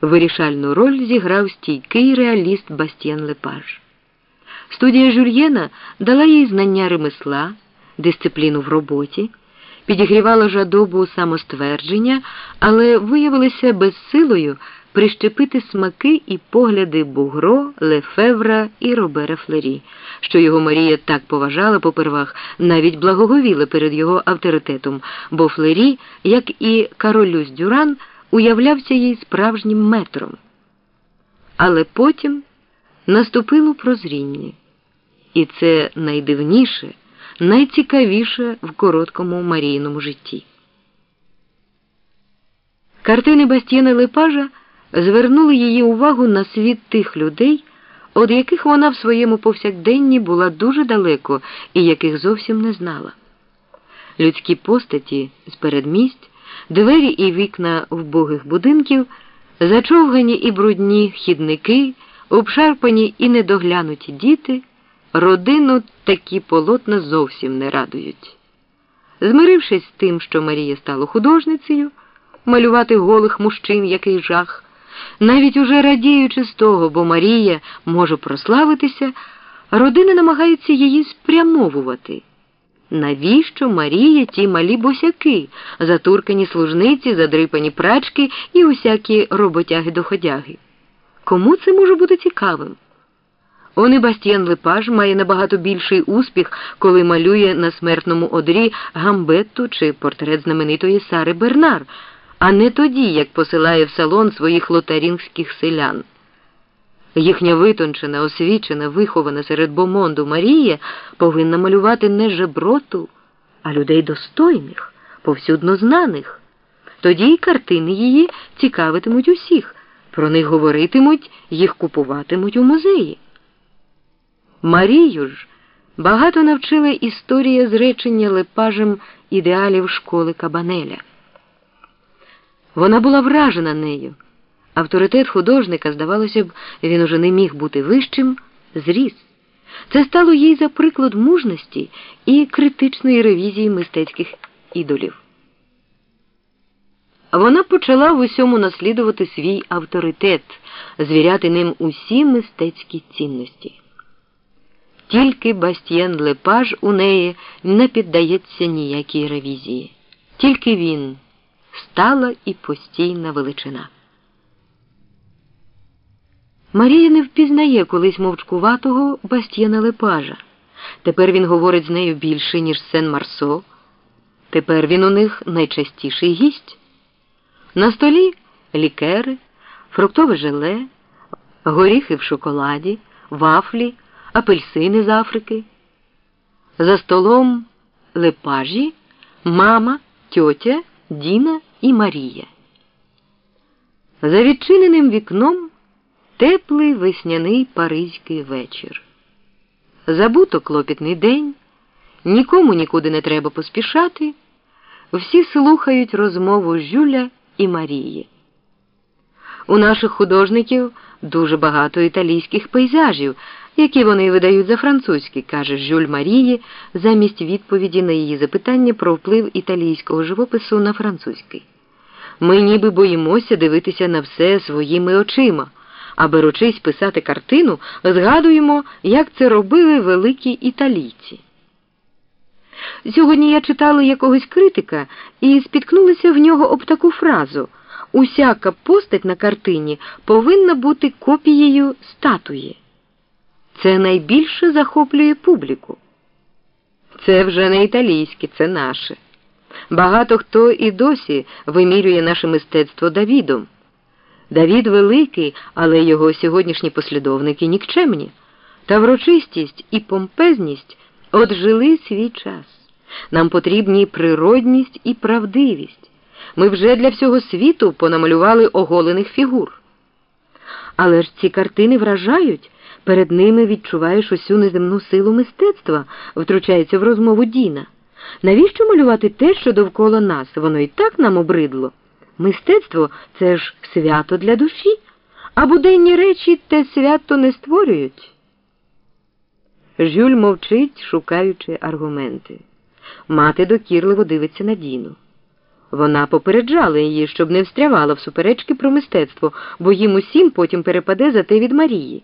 Вирішальну роль зіграв стійкий реаліст Бастіан Лепаж. Студія Жюльєна дала їй знання ремесла, дисципліну в роботі, підігрівала жадобу самоствердження, але виявилася безсилою прищепити смаки і погляди Бугро, Лефевра і Робера Флері, що його Марія так поважала попервах, навіть благоговіла перед його авторитетом, бо Флері, як і Каролюс Дюран, уявлявся їй справжнім метром. Але потім наступило прозріння, і це найдивніше, найцікавіше в короткому Марійному житті. Картини Бастіна Лепажа звернули її увагу на світ тих людей, від яких вона в своєму повсякденні була дуже далеко і яких зовсім не знала. Людські постаті з передмість, двері і вікна вбогих будинків, зачовгані і брудні хідники, обшарпані і недоглянуті діти, родину такі полотна зовсім не радують. Змирившись з тим, що Марія стала художницею, малювати голих мужчин який жах. Навіть уже радіючи з того, бо Марія може прославитися, родина намагається її спрямовувати. Навіщо Марія ті малі босяки, затуркані служниці, задрипані прачки і усякі роботяги-доходяги? Кому це може бути цікавим? Он і Бастіан Лепаж має набагато більший успіх, коли малює на смертному одрі гамбетту чи портрет знаменитої Сари Бернар а не тоді, як посилає в салон своїх лотарінгських селян. Їхня витончена, освічена, вихована серед бомонду Марія повинна малювати не жеброту, а людей достойних, повсюдно знаних. Тоді й картини її цікавитимуть усіх, про них говоритимуть, їх купуватимуть у музеї. Марію ж багато навчила історія зречення лепажем ідеалів школи Кабанеля. Вона була вражена нею. Авторитет художника, здавалося б, він уже не міг бути вищим, зріс. Це стало їй за приклад мужності і критичної ревізії мистецьких ідолів. Вона почала в усьому наслідувати свій авторитет, звіряти ним усі мистецькі цінності. Тільки Бастієн Лепаж у неї не піддається ніякій ревізії. Тільки він стала і постійна величина. Марія не впізнає колись мовчкуватого Бастієна Лепажа. Тепер він говорить з нею більше, ніж Сен Марсо. Тепер він у них найчастіший гість. На столі лікери, фруктове желе, горіхи в шоколаді, вафлі, апельсини з Африки. За столом лепажі, мама, тьотя Діна і Марія. За відчиненим вікном теплий весняний паризький вечір. Забуто клопітний день, нікому нікуди не треба поспішати. Всі слухають розмову Жюля і Марії. У наших художників дуже багато італійських пейзажів, які вони видають за французькі, каже Жюль Марії, замість відповіді на її запитання про вплив італійського живопису на французький. Ми ніби боїмося дивитися на все своїми очима, а беручись писати картину, згадуємо, як це робили великі італійці. Сьогодні я читала якогось критика і спіткнулася в нього об таку фразу усяка постать на картині повинна бути копією статуї. Це найбільше захоплює публіку. Це вже не італійське, це наше. Багато хто і досі вимірює наше мистецтво Давідом. Давід великий, але його сьогоднішні послідовники нікчемні. Та врочистість і помпезність отжили свій час. Нам потрібні природність і правдивість. Ми вже для всього світу понамалювали оголених фігур. Але ж ці картини вражають. Перед ними відчуваєш усю неземну силу мистецтва, втручається в розмову Діна. Навіщо малювати те, що довкола нас? Воно і так нам обридло. Мистецтво це ж свято для душі, а буденні речі те свято не створюють. Жюль мовчить, шукаючи аргументи. Мати докірливо дивиться на Діну. Вона попереджала її, щоб не встрявала в суперечки про мистецтво, бо їм усім потім перепаде за те від Марії.